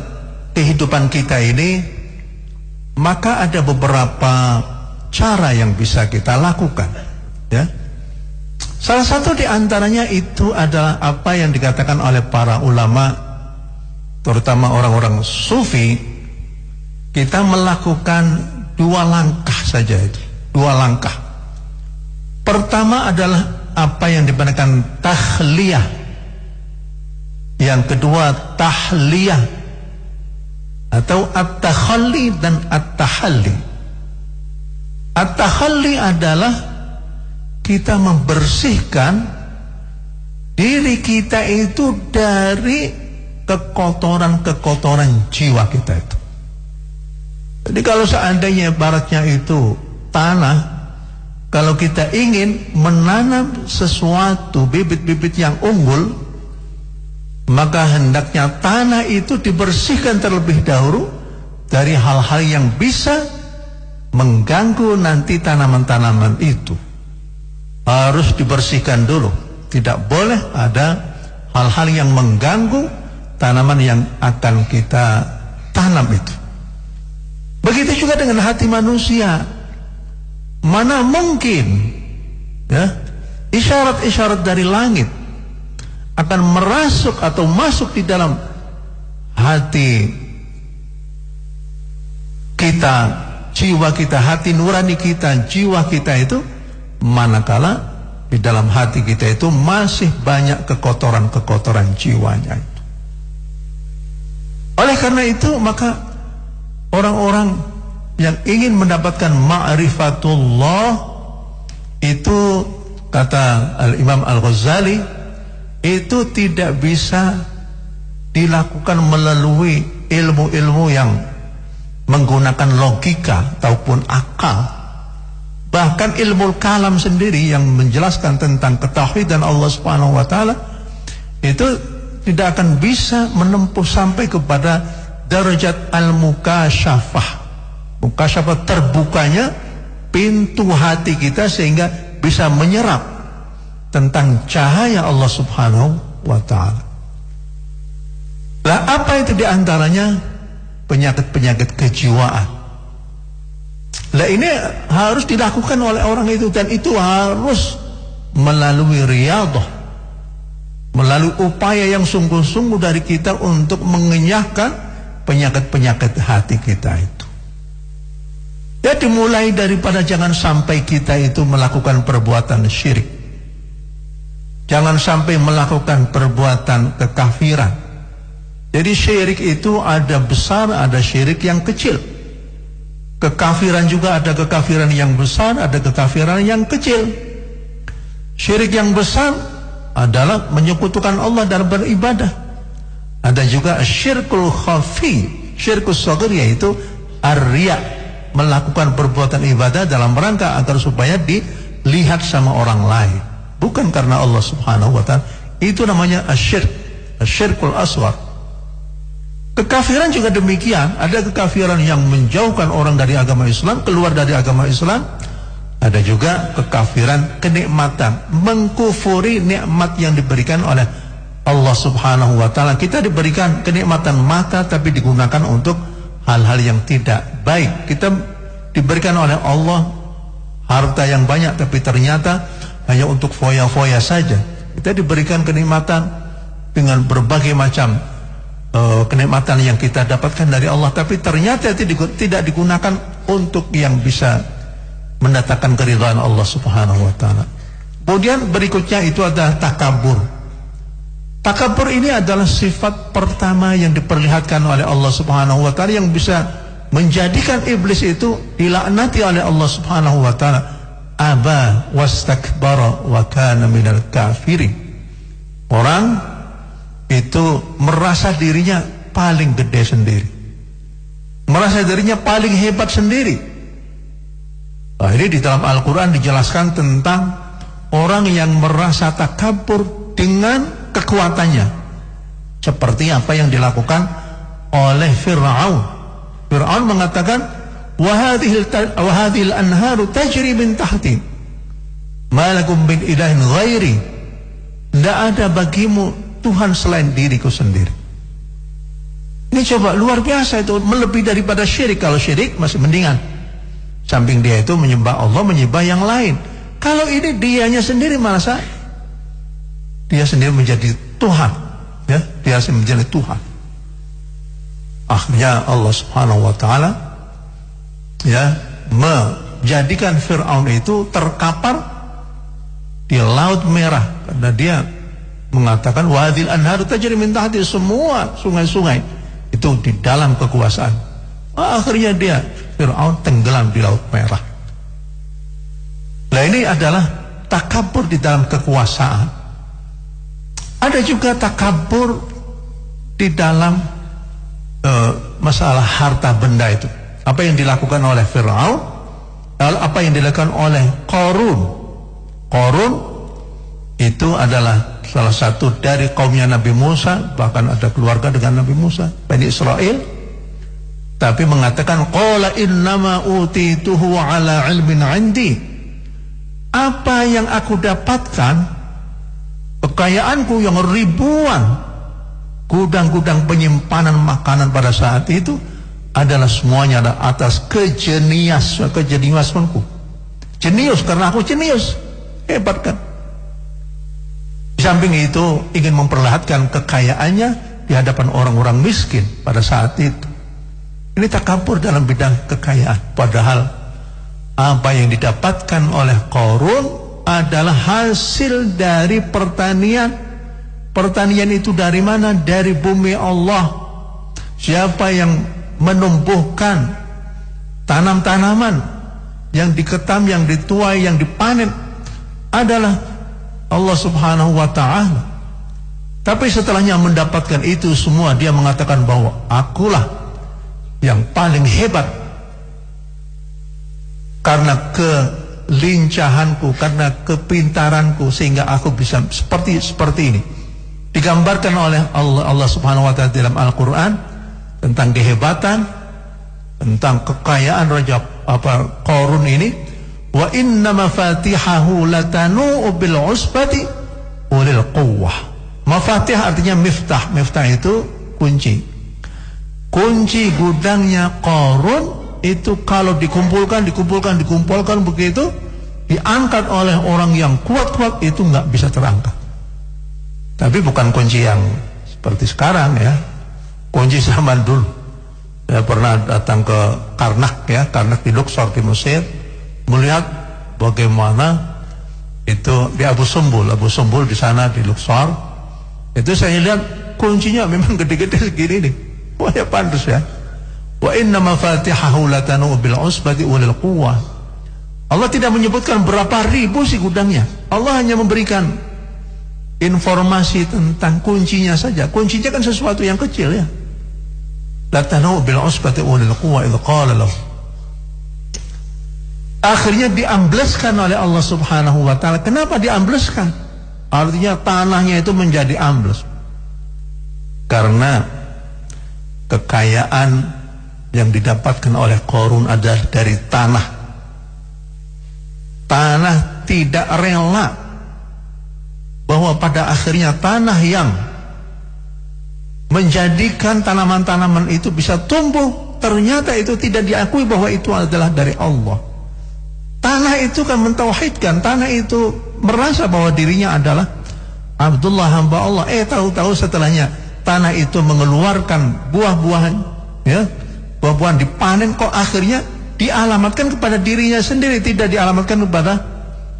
kehidupan kita ini, maka ada beberapa cara yang bisa kita lakukan, ya. Salah satu di antaranya itu adalah apa yang dikatakan oleh para ulama terutama orang-orang sufi kita melakukan dua langkah saja itu dua langkah. Pertama adalah apa yang diberikan tahliyah yang kedua tahliyah atau at-takhalli dan at-tahalli. At-tahalli adalah kita membersihkan diri kita itu dari kekotoran-kekotoran jiwa kita itu. Jadi kalau seandainya baratnya itu tanah, kalau kita ingin menanam sesuatu bibit-bibit yang unggul, maka hendaknya tanah itu dibersihkan terlebih dahulu dari hal-hal yang bisa mengganggu nanti tanaman-tanaman itu. Harus dibersihkan dulu. Tidak boleh ada hal-hal yang mengganggu tanaman yang akan kita tanam itu. Begitu juga dengan hati manusia. Mana mungkin ya isyarat-isyarat dari langit akan merasuk atau masuk di dalam hati kita, jiwa kita, hati nurani kita, jiwa kita itu manakala di dalam hati kita itu masih banyak kekotoran-kekotoran jiwanya itu. Oleh karena itu maka orang-orang yang ingin mendapatkan ma'rifatullah itu kata Al-Imam Al-Ghazali itu tidak bisa dilakukan melalui ilmu-ilmu yang menggunakan logika ataupun akal Bahkan ilmu kalam sendiri yang menjelaskan tentang ketauhidan Allah Subhanahu wa taala itu tidak akan bisa menempuh sampai kepada derajat al-mukasyafah. Mukasyafah terbukanya pintu hati kita sehingga bisa menyerap tentang cahaya Allah Subhanahu wa taala. Lah apa itu di antaranya penyakit-penyakit kejiwaan. Lah ini harus dilakukan oleh orang itu dan itu harus melalui riadah. Melalui upaya yang sungguh-sungguh dari kita untuk mengenyahkan penyakit-penyakit hati kita itu. Jadi mulai daripada jangan sampai kita itu melakukan perbuatan syirik. Jangan sampai melakukan perbuatan kekafiran. Jadi syirik itu ada besar, ada syirik yang kecil. Kekafiran juga ada kekafiran yang besar, ada kekafiran yang kecil. Syirik yang besar adalah menyekutukan Allah dalam beribadah. Ada juga syirkul khafi, syirkul sagir yaitu arya melakukan perbuatan ibadah dalam rangka agar supaya dilihat sama orang lain. Bukan karena Allah subhanahu wa ta'ala. Itu namanya asyirk, asyirkul aswar. Kekafiran juga demikian. Ada kekafiran yang menjauhkan orang dari agama Islam, keluar dari agama Islam. Ada juga kekafiran kenikmatan, mengkufuri nikmat yang diberikan oleh Allah Subhanahu wa taala. Kita diberikan kenikmatan mata tapi digunakan untuk hal-hal yang tidak baik. Kita diberikan oleh Allah harta yang banyak tapi ternyata hanya untuk foya-foya saja. Kita diberikan kenikmatan dengan berbagai macam uh, kenikmatan yang kita dapatkan dari Allah tapi ternyata tidak digunakan untuk yang bisa mendatangkan keridhaan Allah Subhanahu wa taala. Kemudian berikutnya itu adalah takabur. Takabur ini adalah sifat pertama yang diperlihatkan oleh Allah Subhanahu wa taala yang bisa menjadikan iblis itu dilaknati oleh Allah Subhanahu wa taala. Aba wastakbara wa kana minal kafirin. Orang itu merasa dirinya paling gede sendiri. Merasa dirinya paling hebat sendiri. Nah, ini di dalam Al-Quran dijelaskan tentang orang yang merasa takabur dengan kekuatannya. Seperti apa yang dilakukan oleh Fir'aun. Fir'aun mengatakan, وَهَذِهِ الْأَنْهَارُ تَجْرِي مِنْ تَحْتِي مَا لَكُمْ بِنْ إِلَهٍ غَيْرِ Tidak ada bagimu Tuhan selain diriku sendiri. Ini coba luar biasa itu melebihi daripada syirik. Kalau syirik masih mendingan. Samping dia itu menyembah Allah, menyembah yang lain. Kalau ini dianya sendiri merasa dia sendiri menjadi Tuhan, ya, dia sendiri menjadi Tuhan. Akhirnya Allah Subhanahu wa taala ya menjadikan Firaun itu terkapar di laut merah karena dia mengatakan wadil anharu tajri min tahti semua sungai-sungai itu di dalam kekuasaan. Akhirnya dia Firaun tenggelam di laut merah. Nah ini adalah takabur di dalam kekuasaan. Ada juga takabur di dalam uh, masalah harta benda itu. Apa yang dilakukan oleh Firaun, apa yang dilakukan oleh Korun. Korun itu adalah salah satu dari kaumnya Nabi Musa bahkan ada keluarga dengan Nabi Musa Bani Israel. Tapi mengatakan qala innama utituhu ala ilmin indi. Apa yang aku dapatkan? Kekayaanku yang ribuan. Gudang-gudang penyimpanan makanan pada saat itu adalah semuanya ada atas kejenius kejeniusanku jenius karena aku jenius hebat kan di samping itu ingin memperlihatkan kekayaannya di hadapan orang-orang miskin pada saat itu. Ini takabur dalam bidang kekayaan. Padahal apa yang didapatkan oleh Korun adalah hasil dari pertanian. Pertanian itu dari mana? Dari bumi Allah. Siapa yang menumbuhkan tanam-tanaman yang diketam, yang dituai, yang dipanen adalah Allah Subhanahu wa taala. Tapi setelahnya mendapatkan itu semua dia mengatakan bahwa akulah yang paling hebat karena ke kelincahanku, karena kepintaranku sehingga aku bisa seperti seperti ini. Digambarkan oleh Allah, Allah Subhanahu wa taala dalam Al-Qur'an tentang kehebatan, tentang kekayaan raja apa Qarun ini. Wa inna mafatihahu latanu bil usbati ulil quwwah. Mafatih artinya miftah. Miftah itu kunci. Kunci gudangnya Qarun itu kalau dikumpulkan, dikumpulkan, dikumpulkan begitu, diangkat oleh orang yang kuat-kuat itu nggak bisa terangkat. Tapi bukan kunci yang seperti sekarang ya, kunci zaman dulu. Saya pernah datang ke Karnak ya, Karnak di Luxor di Mesir, melihat bagaimana itu di Abu Sumbul, Abu Sumbul di sana di Luxor. Itu saya lihat kuncinya memang gede-gede segini nih. Wah ya pantas ya. Wa inna mafatihahu latanu bil usbati ulil quwwah. Allah tidak menyebutkan berapa ribu si gudangnya. Allah hanya memberikan informasi tentang kuncinya saja. Kuncinya kan sesuatu yang kecil ya. Latanu bil usbati ulil quwwah idh qala lahu. Akhirnya diambleskan oleh Allah Subhanahu wa taala. Kenapa diambleskan? Artinya tanahnya itu menjadi ambles. Karena kekayaan yang didapatkan oleh korun adalah dari tanah. Tanah tidak rela bahwa pada akhirnya tanah yang menjadikan tanaman-tanaman itu bisa tumbuh ternyata itu tidak diakui bahwa itu adalah dari Allah. Tanah itu kan mentauhidkan, tanah itu merasa bahwa dirinya adalah Abdullah hamba Allah. Eh tahu-tahu setelahnya tanah itu mengeluarkan buah-buahan ya buah-buahan dipanen kok akhirnya dialamatkan kepada dirinya sendiri tidak dialamatkan kepada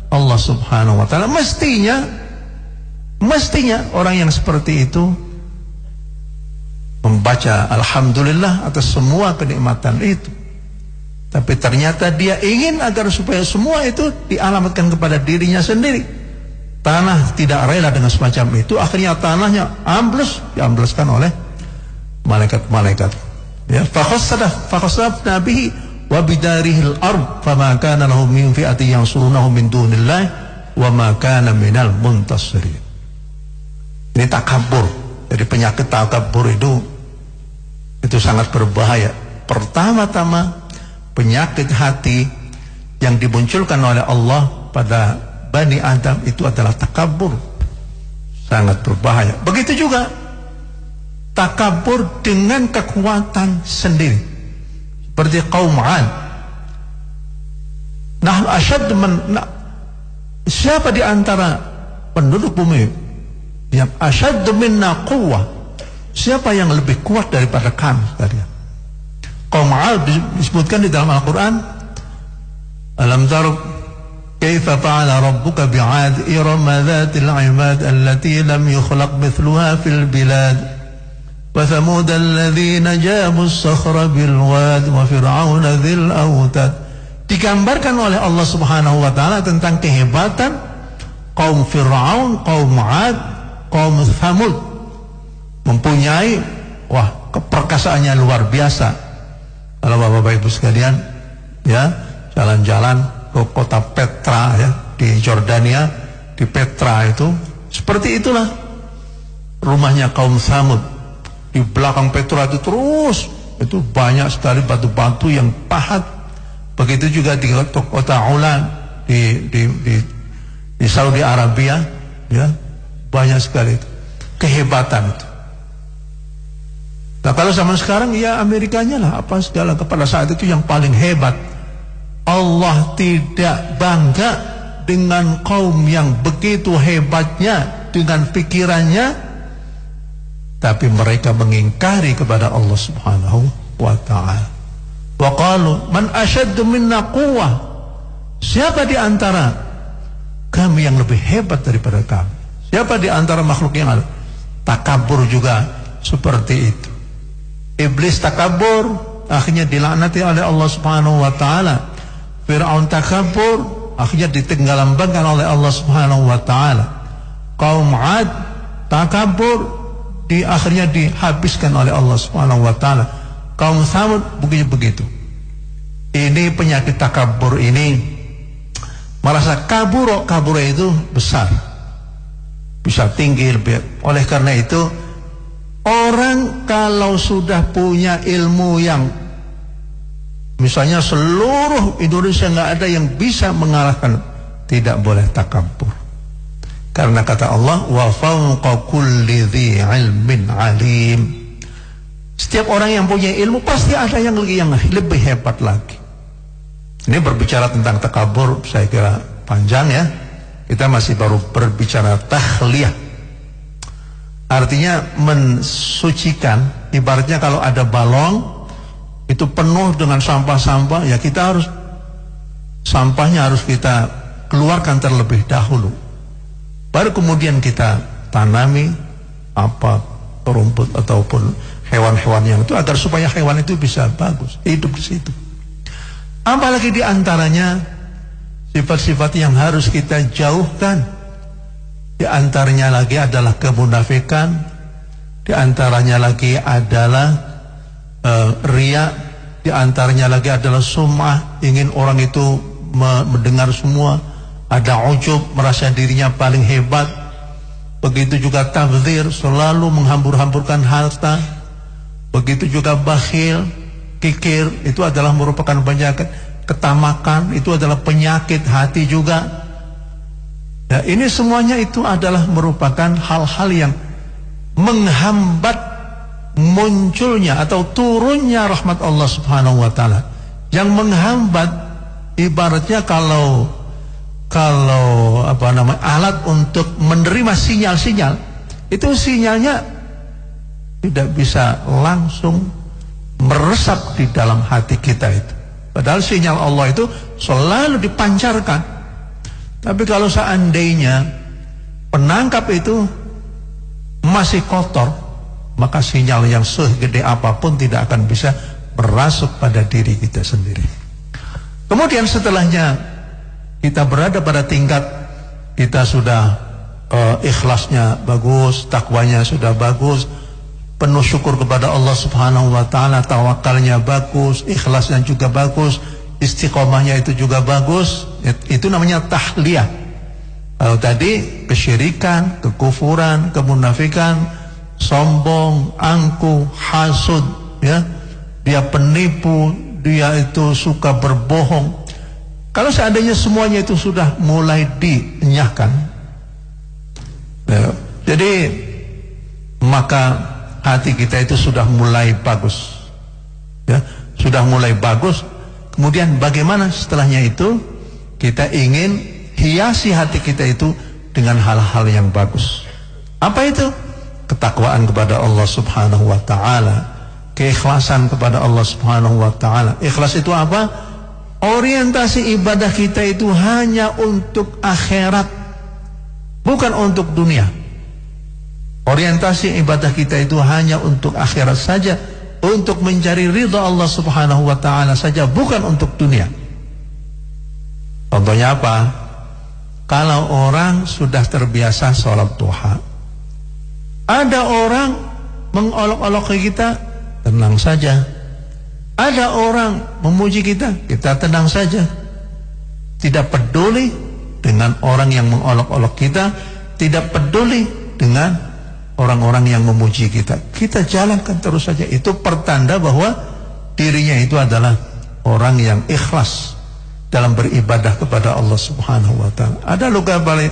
Allah Subhanahu wa taala mestinya mestinya orang yang seperti itu membaca alhamdulillah atas semua kenikmatan itu. Tapi ternyata dia ingin agar supaya semua itu dialamatkan kepada dirinya sendiri. Tanah tidak rela dengan semacam itu. Akhirnya tanahnya ambles diambleskan oleh malaikat-malaikat. Ya fakhassada fakhassabna bihi wa bidarihil ard fama kana lahu min fi'ati yansurunahu min dunillah wa ma kana minal muntasirin ini takabur jadi penyakit takabur itu itu sangat berbahaya. Pertama-tama penyakit hati yang dimunculkan oleh Allah pada Bani Adam itu adalah takabur sangat berbahaya. Begitu juga takabur dengan kekuatan sendiri. Seperti kaum Ad. Nah asyad men, nah, siapa di antara penduduk bumi yang asyad minna quwwah siapa yang lebih kuat daripada kami sekalian kaum Ad disebutkan di dalam Al-Quran alam taruh كيف فعل ربك بعاد إرم ذات العماد التي لم يخلق مثلها في البلاد وثمود الذين جابوا الصخر بالواد وفرعون ذي الأوتاد digambarkan oleh Allah Subhanahu wa taala tentang kehebatan kaum Firaun, kaum Ad, kaum Thamud mempunyai wah keperkasaannya luar biasa. Kalau Bapak Ibu sekalian ya jalan-jalan ke kota Petra ya di Jordania di Petra itu seperti itulah rumahnya kaum Thamud. Di belakang Petra itu terus itu banyak sekali batu-batu yang pahat. Begitu juga di kota Ulan di di di, di Saudi Arabia ya banyak sekali itu kehebatan itu nah kalau zaman sekarang ya Amerikanya lah apa segala kepada saat itu yang paling hebat Allah tidak bangga dengan kaum yang begitu hebatnya dengan pikirannya tapi mereka mengingkari kepada Allah Subhanahu wa taala. Wa qalu man ashaddu minna quwwah? Siapa di antara kami yang lebih hebat daripada kami? Siapa di antara makhluk yang ada? Takabur juga seperti itu. Iblis takabur akhirnya dilaknati oleh Allah Subhanahu wa taala. Firaun takabur akhirnya ditenggelamkan oleh Allah Subhanahu wa taala. Kaum Ad takabur di akhirnya dihabiskan oleh Allah Subhanahu wa taala. Kaum Samud begitu begitu. Ini penyakit takabur ini merasa kaburo kaburo itu besar bisa tinggi lebih. Oleh karena itu orang kalau sudah punya ilmu yang misalnya seluruh Indonesia nggak ada yang bisa mengalahkan tidak boleh takabur karena kata Allah wa ilmin alim. Setiap orang yang punya ilmu pasti ada yang lagi yang lebih hebat lagi. Ini berbicara tentang takabur saya kira panjang ya. Kita masih baru berbicara tahliyah. Artinya mensucikan, ibaratnya kalau ada balong itu penuh dengan sampah-sampah, ya kita harus sampahnya harus kita keluarkan terlebih dahulu. Baru kemudian kita tanami apa rumput ataupun hewan-hewan yang itu agar supaya hewan itu bisa bagus hidup di situ. Apalagi di antaranya sifat-sifat yang harus kita jauhkan. Di antaranya lagi adalah kemunafikan, di antaranya lagi adalah uh, ria, di antaranya lagi adalah sum'ah, ingin orang itu mendengar semua, ada ujub, merasa dirinya paling hebat. Begitu juga tabzir, selalu menghambur-hamburkan harta. Begitu juga bakhil, kikir itu adalah merupakan penyakit ketamakan itu adalah penyakit hati juga ya ini semuanya itu adalah merupakan hal-hal yang menghambat munculnya atau turunnya rahmat Allah Subhanahu wa taala yang menghambat ibaratnya kalau kalau apa namanya alat untuk menerima sinyal-sinyal itu sinyalnya tidak bisa langsung meresap di dalam hati kita itu. Padahal sinyal Allah itu selalu dipancarkan. Tapi kalau seandainya penangkap itu masih kotor, maka sinyal yang segede apa pun tidak akan bisa merasuk pada diri kita sendiri. Kemudian setelahnya kita berada pada tingkat kita sudah uh, ikhlasnya bagus, takwanya sudah bagus, penuh syukur kepada Allah Subhanahu wa taala, tawakalnya bagus, ikhlasnya juga bagus, istiqomahnya itu juga bagus. Itu namanya tahliyah. Kalau tadi kesyirikan, kekufuran, kemunafikan, sombong, angkuh, hasud, ya. Dia penipu, dia itu suka berbohong. Kalau seandainya semuanya itu sudah mulai dinyahkan. Ya, jadi maka hati kita itu sudah mulai bagus. Ya, sudah mulai bagus. Kemudian bagaimana setelahnya itu kita ingin hiasi hati kita itu dengan hal-hal yang bagus. Apa itu? Ketakwaan kepada Allah Subhanahu wa taala, keikhlasan kepada Allah Subhanahu wa taala. Ikhlas itu apa? Orientasi ibadah kita itu hanya untuk akhirat, bukan untuk dunia. Orientasi ibadah kita itu hanya untuk akhirat saja, untuk mencari ridha Allah Subhanahu wa taala saja, bukan untuk dunia. Contohnya apa? Kalau orang sudah terbiasa sholat duha, ada orang mengolok-olok ke kita, tenang saja. Ada orang memuji kita, kita tenang saja. Tidak peduli dengan orang yang mengolok-olok kita, tidak peduli dengan orang-orang yang memuji kita. Kita jalankan terus saja. Itu pertanda bahwa dirinya itu adalah orang yang ikhlas dalam beribadah kepada Allah Subhanahu wa taala. Ada luka balik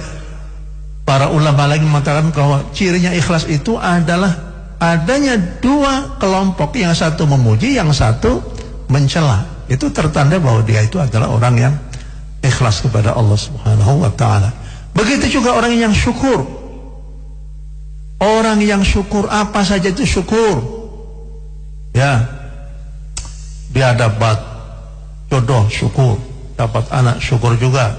para ulama lagi mengatakan bahwa cirinya ikhlas itu adalah adanya dua kelompok, yang satu memuji, yang satu mencela. Itu tertanda bahwa dia itu adalah orang yang ikhlas kepada Allah Subhanahu wa taala. Begitu juga orang yang syukur Orang yang syukur apa saja itu syukur. Ya. Dia dapat jodoh syukur, dapat anak syukur juga.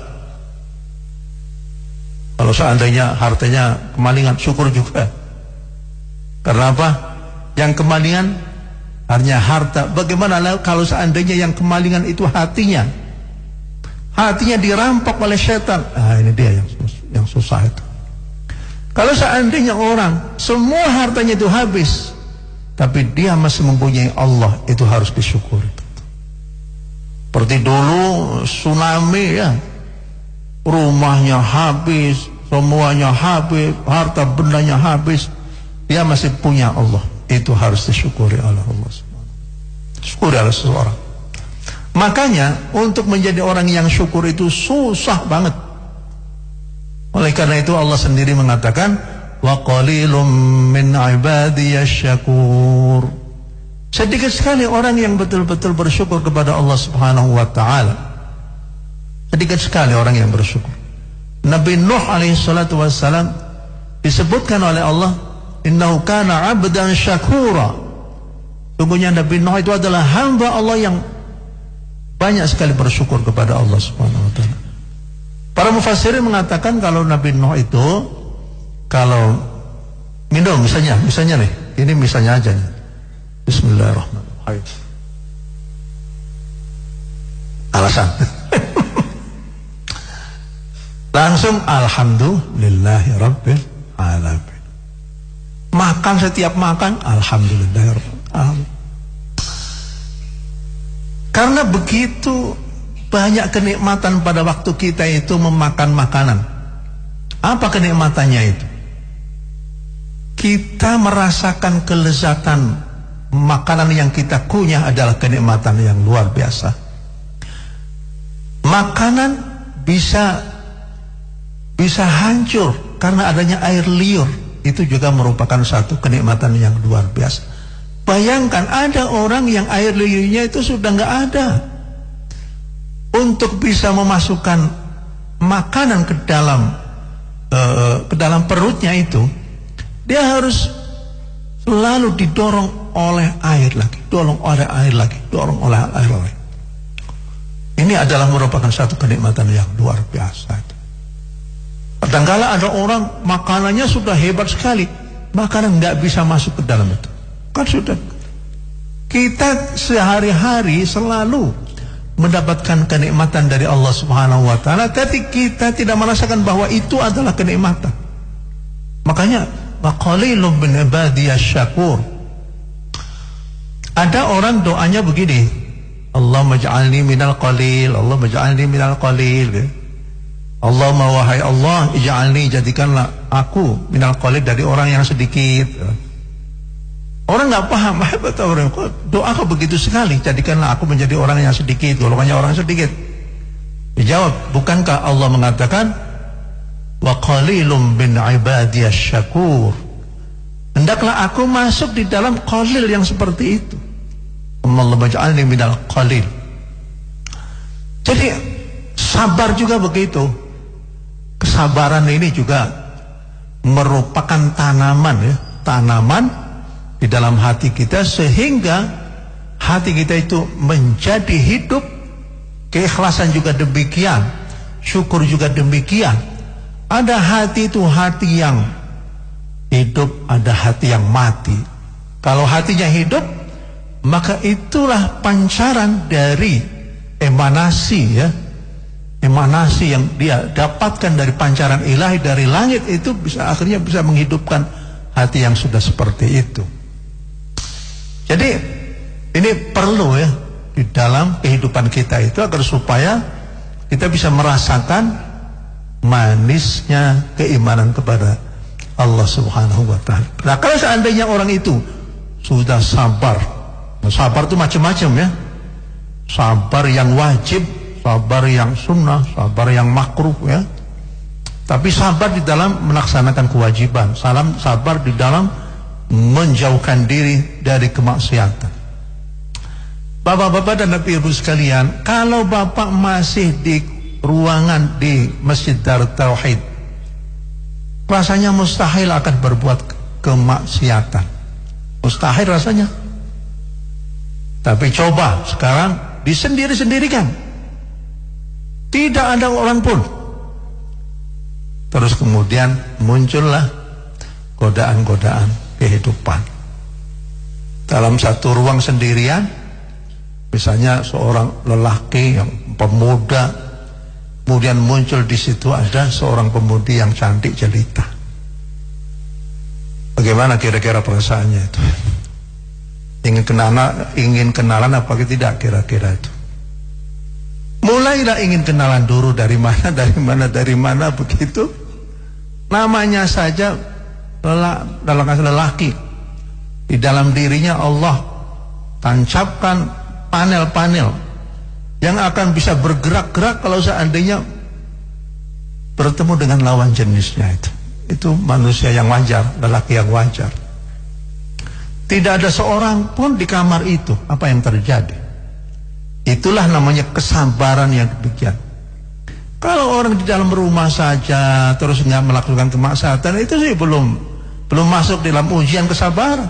Kalau seandainya hartanya kemalingan syukur juga. Karena apa? Yang kemalingan hanya harta. Bagaimana kalau seandainya yang kemalingan itu hatinya? Hatinya dirampok oleh setan. Ah ini dia yang yang susah itu. Kalau seandainya orang semua hartanya itu habis, tapi dia masih mempunyai Allah, itu harus disyukuri. Seperti dulu tsunami ya, rumahnya habis, semuanya habis, harta bendanya habis, dia masih punya Allah. Itu harus disyukuri oleh Allah Subhanahu. Syukuri oleh seseorang. Makanya untuk menjadi orang yang syukur itu susah banget. Oleh karena itu Allah sendiri mengatakan wa qalilum min ibadiyasyakur. Sedikit sekali orang yang betul-betul bersyukur kepada Allah Subhanahu wa taala. Sedikit sekali orang yang bersyukur. Nabi Nuh alaihi salatu wassalam disebutkan oleh Allah innahu kana 'abdan syakura. Sungguhnya Nabi Nuh itu adalah hamba Allah yang banyak sekali bersyukur kepada Allah Subhanahu wa taala. Para mufassirin mengatakan kalau Nabi Nuh itu kalau minum misalnya, misalnya nih, ini misalnya aja nih. Bismillahirrahmanirrahim. Alasan. Langsung alhamdulillahi alamin. Makan setiap makan alhamdulillah alamin. Karena begitu banyak kenikmatan pada waktu kita itu memakan makanan. Apa kenikmatannya itu? Kita merasakan kelezatan makanan yang kita kunyah adalah kenikmatan yang luar biasa. Makanan bisa bisa hancur karena adanya air liur. Itu juga merupakan satu kenikmatan yang luar biasa. Bayangkan ada orang yang air liurnya itu sudah nggak ada. Untuk bisa memasukkan makanan ke dalam uh, ke dalam perutnya itu, dia harus selalu didorong oleh air lagi, dorong oleh air lagi, dorong oleh air lagi. Ini adalah merupakan satu kenikmatan yang luar biasa. Kadangkala ada orang makanannya sudah hebat sekali, makanan nggak bisa masuk ke dalam itu. Kan sudah. Kita sehari-hari selalu mendapatkan kenikmatan dari Allah Subhanahu wa taala tapi kita tidak merasakan bahwa itu adalah kenikmatan. Makanya waqalilum min syakur. Ada orang doanya begini, Allah maj'alni minal qalil, Allah maj'alni minal qalil. Allah wahai Allah, ij'alni jadikanlah aku minal qalil dari orang yang sedikit. Orang nggak paham apa orang kok doa kok begitu sekali jadikanlah aku menjadi orang yang sedikit golongannya orang sedikit. Dijawab, bukankah Allah mengatakan wa qalilum bin syakur. Hendaklah aku masuk di dalam qalil yang seperti itu. Allah baja'alni minal qalil. Jadi sabar juga begitu. Kesabaran ini juga merupakan tanaman ya, tanaman di dalam hati kita sehingga hati kita itu menjadi hidup. Keikhlasan juga demikian syukur juga demikian. Ada hati itu hati yang hidup ada hati yang mati. Kalau hatinya hidup maka itulah pancaran dari emanasi ya. Emanasi yang dia dapatkan dari pancaran ilahi dari langit itu bisa akhirnya bisa menghidupkan hati yang sudah seperti itu jadi ini perlu ya di dalam kehidupan kita itu agar supaya kita bisa merasakan manisnya keimanan kepada Allah Subhanahu wa taala. Nah, kalau seandainya orang itu sudah sabar. Sabar itu macam-macam ya. Sabar yang wajib, sabar yang sunnah, sabar yang makruh ya. Tapi sabar di dalam melaksanakan kewajiban, salam sabar di dalam menjauhkan diri dari kemaksiatan. Bapak-bapak dan ibu sekalian, kalau bapak masih di ruangan di Masjid Darut Tauhid, rasanya mustahil akan berbuat kemaksiatan. Mustahil rasanya. Tapi coba sekarang disendiri-sendirikan. Tidak ada orang pun. Terus kemudian muncullah godaan-godaan kehidupan. Dalam satu ruang sendirian, misalnya seorang lelaki yang pemuda, kemudian muncul di situ ada seorang pemudi yang cantik jelita. Bagaimana kira-kira perasaannya itu? Ingin kenalan, ingin kenalan apa tidak kira-kira itu? Mulailah ingin kenalan dulu dari mana, dari mana, dari mana begitu. Namanya saja lelaki, dalam lelaki. Di dalam dirinya Allah tancapkan panel-panel yang akan bisa bergerak-gerak kalau seandainya bertemu dengan lawan jenisnya itu. Itu manusia yang wajar, lelaki yang wajar. Tidak ada seorang pun di kamar itu. Apa yang terjadi? Itulah namanya kesabaran yang demikian. Kalau orang di dalam rumah saja terus nggak melakukan kemaksiatan itu sih belum belum masuk dalam ujian kesabaran.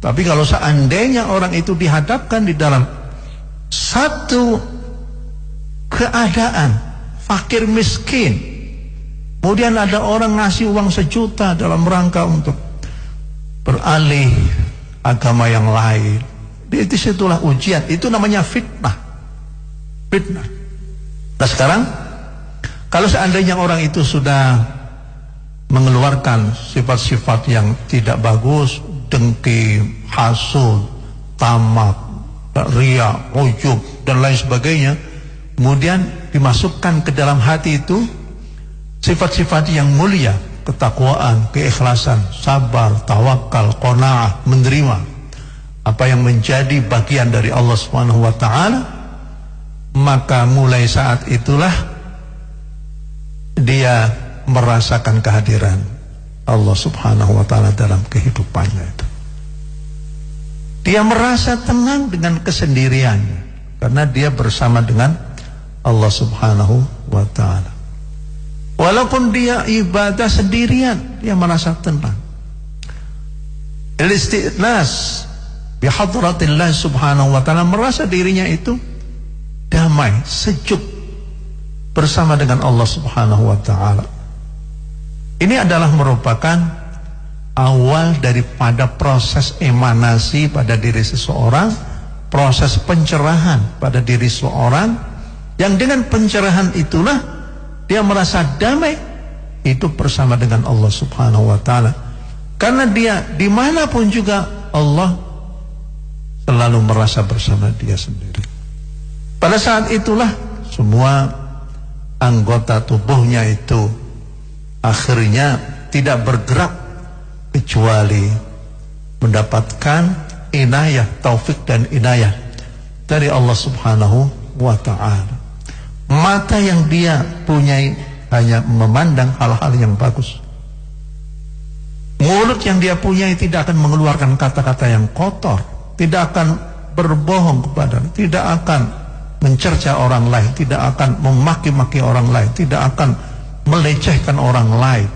Tapi kalau seandainya orang itu dihadapkan di dalam satu keadaan fakir miskin, kemudian ada orang ngasih uang sejuta dalam rangka untuk beralih agama yang lain. Di situlah ujian. Itu namanya fitnah. Fitnah. Nah sekarang kalau seandainya orang itu sudah mengeluarkan sifat-sifat yang tidak bagus, dengki, hasud, tamak, ria, ujub dan lain sebagainya, kemudian dimasukkan ke dalam hati itu sifat-sifat yang mulia, ketakwaan, keikhlasan, sabar, tawakal, qanaah, menerima. Apa yang menjadi bagian dari Allah Subhanahu wa taala maka mulai saat itulah dia merasakan kehadiran Allah Subhanahu wa taala dalam kehidupannya itu. Dia merasa tenang dengan kesendiriannya karena dia bersama dengan Allah Subhanahu wa taala. Walaupun dia ibadah sendirian, dia merasa tenang. Al-istiqnas bi hadratillah subhanahu wa ta'ala merasa dirinya itu damai, sejuk bersama dengan Allah subhanahu wa ta'ala. Ini adalah merupakan awal daripada proses emanasi pada diri seseorang, proses pencerahan pada diri seseorang, yang dengan pencerahan itulah dia merasa damai hidup bersama dengan Allah Subhanahu wa taala. Karena dia di mana pun juga Allah selalu merasa bersama dia sendiri. Pada saat itulah semua anggota tubuhnya itu akhirnya tidak bergerak kecuali mendapatkan inayah, taufik dan inayah dari Allah Subhanahu wa taala. Mata yang dia punyai hanya memandang hal-hal yang bagus. Mulut yang dia punyai tidak akan mengeluarkan kata-kata yang kotor, tidak akan berbohong kepada, tidak akan mencerca orang lain, tidak akan memaki-maki orang lain, tidak akan melecehkan orang lain.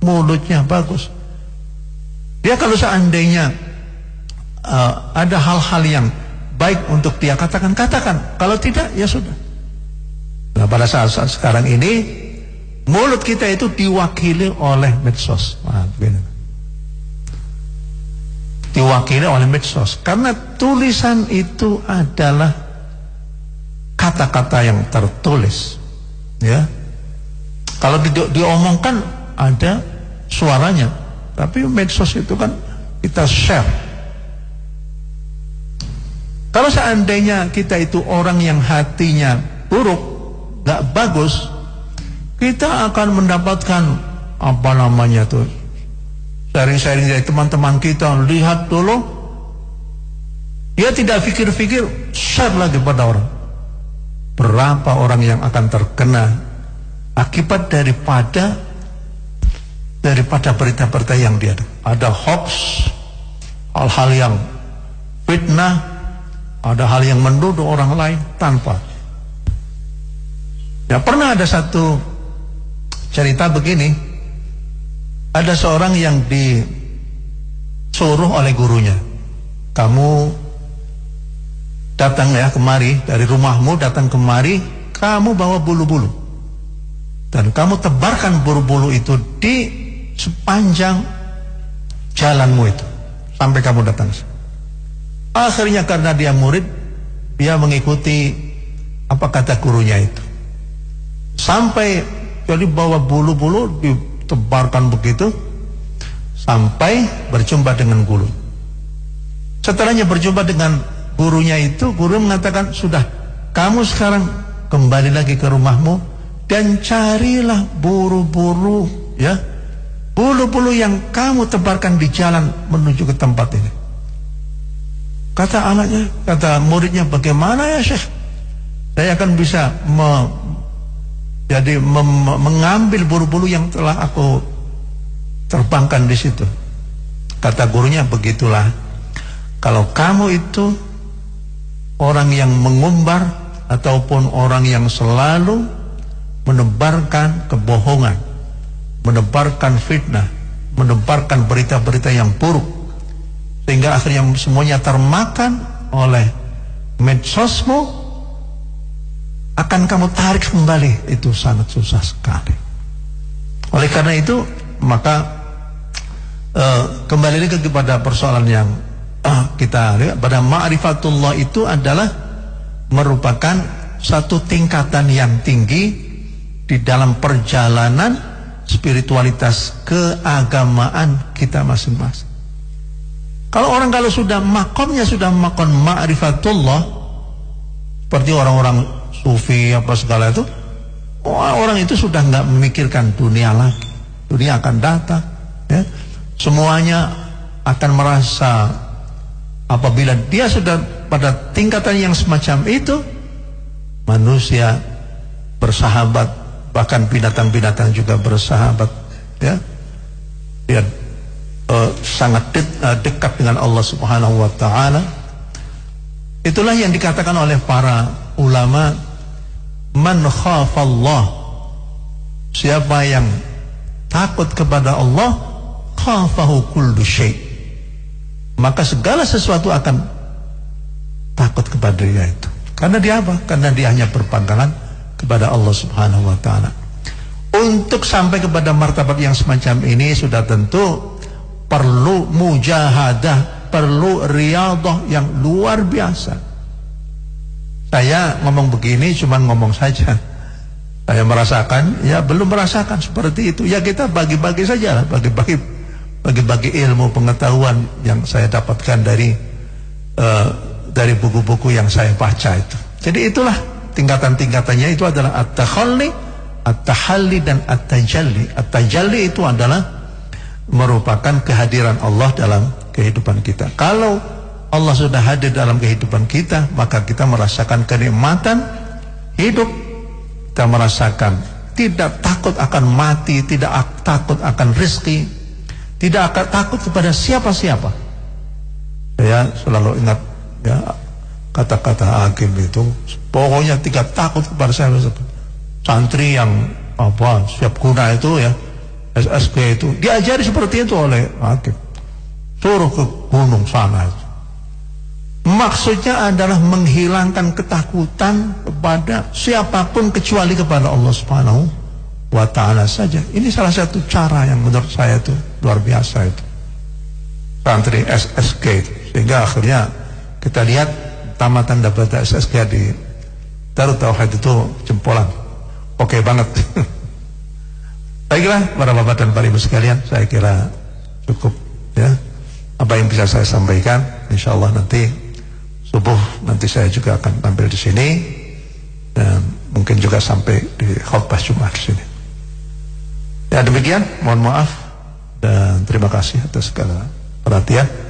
Mulutnya bagus. Dia kalau seandainya uh, ada hal-hal yang baik untuk dia katakan, katakan. Kalau tidak, ya sudah. Nah pada saat-saat sekarang ini mulut kita itu diwakili oleh medsos. Nah, Diwakili oleh medsos karena tulisan itu adalah kata-kata yang tertulis. Ya. Kalau di, diomongkan ada suaranya, tapi medsos itu kan kita share. Kalau seandainya kita itu orang yang hatinya buruk, gak bagus, kita akan mendapatkan apa namanya tuh sharing-sharing dari teman-teman kita. Lihat dulu. Dia tidak pikir-pikir share lagi pada orang. Berapa orang yang akan terkena akibat daripada daripada berita-berita yang dia ada ada hoax hal-hal yang fitnah ada hal yang menduduh orang lain tanpa Ya pernah ada satu cerita begini. Ada seorang yang disuruh oleh gurunya. Kamu datang ya kemari dari rumahmu datang kemari, kamu bawa bulu-bulu. Dan kamu tebarkan bulu-bulu itu di sepanjang jalanmu itu sampai kamu datang. Akhirnya karena dia murid, dia mengikuti apa kata gurunya itu. Sampai jadi bawa bulu-bulu ditebarkan begitu sampai berjumpa dengan guru. Setelahnya berjumpa dengan gurunya itu, guru mengatakan sudah kamu sekarang kembali lagi ke rumahmu dan carilah buru-buru ya. Bulu-bulu yang kamu tebarkan di jalan menuju ke tempat ini. Kata anaknya kata muridnya bagaimana ya Syekh? Saya akan bisa me, jadi mem, mengambil bulu-bulu yang telah aku terbangkan di situ. Kata gurunya begitulah. Kalau kamu itu orang yang mengumbar ataupun orang yang selalu menebarkan kebohongan, menebarkan fitnah, menebarkan berita-berita yang buruk sehingga akhirnya semuanya termakan oleh medsosmu akan kamu tarik kembali itu sangat susah sekali. Oleh karena itu maka uh, kembali lagi kepada persoalan yang uh, kita lihat pada ma'rifatullah itu adalah merupakan satu tingkatan yang tinggi di dalam perjalanan spiritualitas keagamaan kita masing-masing. Kalau orang kalau sudah makomnya sudah makom ma'rifatullah seperti orang-orang sufi apa segala itu orang itu sudah nggak memikirkan dunia lagi dunia akan datang ya semuanya akan merasa apabila dia sudah pada tingkatan yang semacam itu manusia bersahabat bahkan binatang-binatang juga bersahabat ya. Dia uh, sangat de uh, dekat dengan Allah Subhanahu wa taala. Itulah yang dikatakan oleh para ulama man khafallah. Siapa yang takut kepada Allah khafahu kullu syai' maka segala sesuatu akan takut kepada dia itu. Karena dia apa? Karena dia hanya berpegangan kepada Allah Subhanahu wa taala. Untuk sampai kepada martabat yang semacam ini sudah tentu perlu mujahadah, perlu riadah yang luar biasa. Saya ngomong begini cuma ngomong saja. Saya merasakan, ya belum merasakan seperti itu. Ya kita bagi-bagi saja bagi-bagi bagi-bagi ilmu pengetahuan yang saya dapatkan dari uh, dari buku-buku yang saya baca itu. Jadi itulah tingkatan-tingkatannya itu adalah at-takhalli, at-tahalli dan at-tajalli. At-tajalli itu adalah merupakan kehadiran Allah dalam kehidupan kita. Kalau Allah sudah hadir dalam kehidupan kita, maka kita merasakan kenikmatan hidup. Kita merasakan tidak takut akan mati, tidak takut akan rizki, tidak akan takut kepada siapa-siapa. Saya selalu ingat ya kata-kata hakim itu, pokoknya tidak takut kepada saya. Santri yang apa siap guna itu ya, SSG itu diajari seperti itu oleh hakim. Suruh ke gunung sana itu. Maksudnya adalah menghilangkan ketakutan kepada siapa pun kecuali kepada Allah Subhanahu wa ta'ala saja. Ini salah satu cara yang menurut saya itu luar biasa itu. Santri SSG itu. Sehingga akhirnya kita lihat tamatan dapat SSG di Darut Tauhid itu jempolan. Oke okay banget. Baiklah para bapak dan para ibu sekalian, saya kira cukup ya. Apa yang bisa saya sampaikan, insya Allah nanti subuh nanti saya juga akan tampil di sini dan mungkin juga sampai di khutbah Jumat di sini. Ya demikian, mohon maaf dan terima kasih atas segala perhatian.